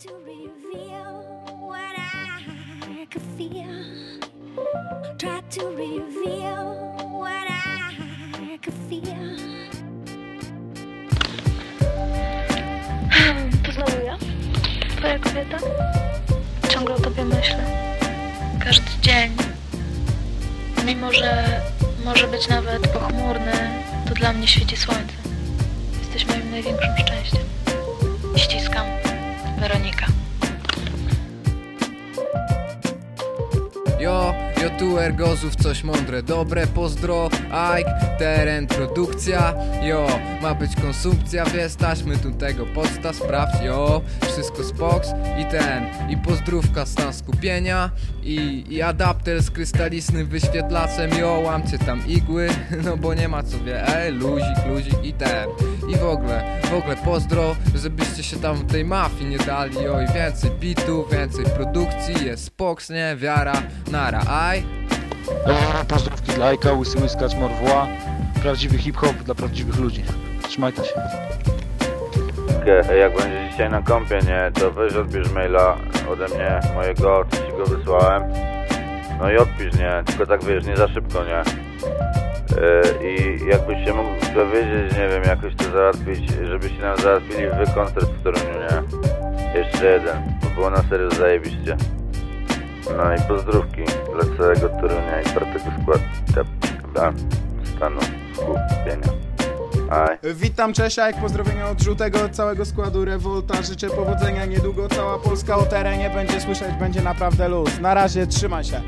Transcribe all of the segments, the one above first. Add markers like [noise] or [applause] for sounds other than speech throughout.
to reveal what I could feel. Try to reveal what I could feel. To znowu ja? Twoja kobieta? Ciągle o tobie myślę. Każdy dzień. Mimo, że może być nawet pochmurny, to dla mnie świeci słońce. Jesteś moim największym szczęściem. Ściskam. Weronika. Jo, jo tu ergozów coś mądre, dobre, pozdro, Ike, teren, produkcja. Jo, ma być konsumpcja, wiesz, taśmy tu tego posta, sprawdź, jo Wszystko spoks i ten, i pozdrówka, stan skupienia I, i adapter z krystalicznym wyświetlaczem, jo, łamcie tam igły [laughs] No bo nie ma co wie, ej, luzik, luzik i ten I w ogóle, w ogóle pozdro, żebyście się tam w tej mafii nie dali, I więcej bitów, więcej produkcji, jest spoks, nie, wiara, nara, aj Eee, Pozdrówki dla Ajka, Łysy Łyskacz, Morwła. Prawdziwy hip-hop dla prawdziwych ludzi. Trzymajcie się. Okej, Jak będziesz dzisiaj na kąpie, nie, to weź odbierz maila ode mnie, mojego, co ci go wysłałem. No i odpisz, nie, tylko tak wiesz, nie za szybko, nie. Yy, I jakbyś się mógł dowiedzieć, nie wiem, jakoś to załatwić, żebyście nam załatwili wy koncert w Toruniu, nie. Jeszcze jeden, bo było na serio zajebiście. No i pozdrówki dla całego Torunia i partego składu, stanu skupienia. Aj. Witam, Czesiak, pozdrowienia od żółtego całego składu Revolta. Życzę powodzenia, niedługo cała Polska o terenie będzie słyszeć, będzie naprawdę luz. Na razie, trzymaj się.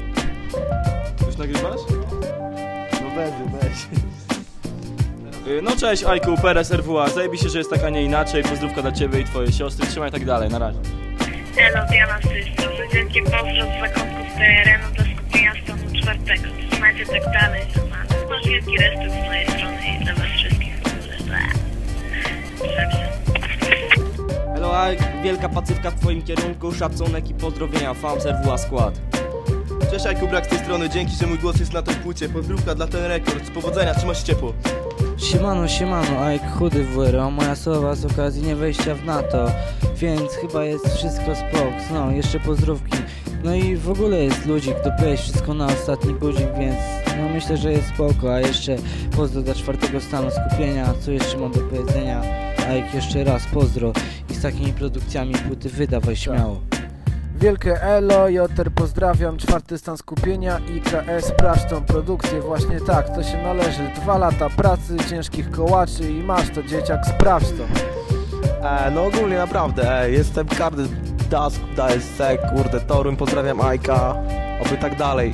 Już nagrywasz? No będzie, weź. Y, No cześć Ajku, Perez RWA, zajebi się, że jest tak, a nie inaczej, pozdrówka dla Ciebie i Twojej siostry, trzymaj tak dalej, na razie. Elo, Diana z tej strony. Wielkie pozdro z zakątków terenu dla skupienia stanu czwartego. Trzymajcie tak dalej, Romana. Masz wielki respekt z mojej strony i dla was wszystkich w ogóle. Dobrze. Hello Ike, wielka pacywka w twoim kierunku, szacunek i pozdrowienia, fans RWA skład. Cześć Ajku Brak z tej strony, dzięki, że mój głos jest na tej płycie. Pozdrówka dla ten rekord, powodzenia, trzymaj się ciepło. Siemano, siemano, Ike chudy WRO, moja słowa z okazji nie wejścia w NATO, więc chyba jest wszystko spoks, no, jeszcze pozdrówki. No i w ogóle jest ludzik, dopiąłeś wszystko na ostatni budzik, więc no myślę, że jest spoko, a jeszcze pozdro dla czwartego stanu skupienia, co jeszcze mam do powiedzenia, Ike jeszcze raz pozdro i z takimi produkcjami płyty wydawaj śmiało. Wielkie elo, Joter pozdrawiam, czwarty stan skupienia IKS, sprawdź tą produkcję, właśnie tak, to się należy, dwa lata pracy, ciężkich kołaczy i masz to dzieciak, sprawdź to. E, no ogólnie naprawdę, e, jestem każdy Dask, DSC, kurde, Torun, pozdrawiam Ajka, oby tak dalej.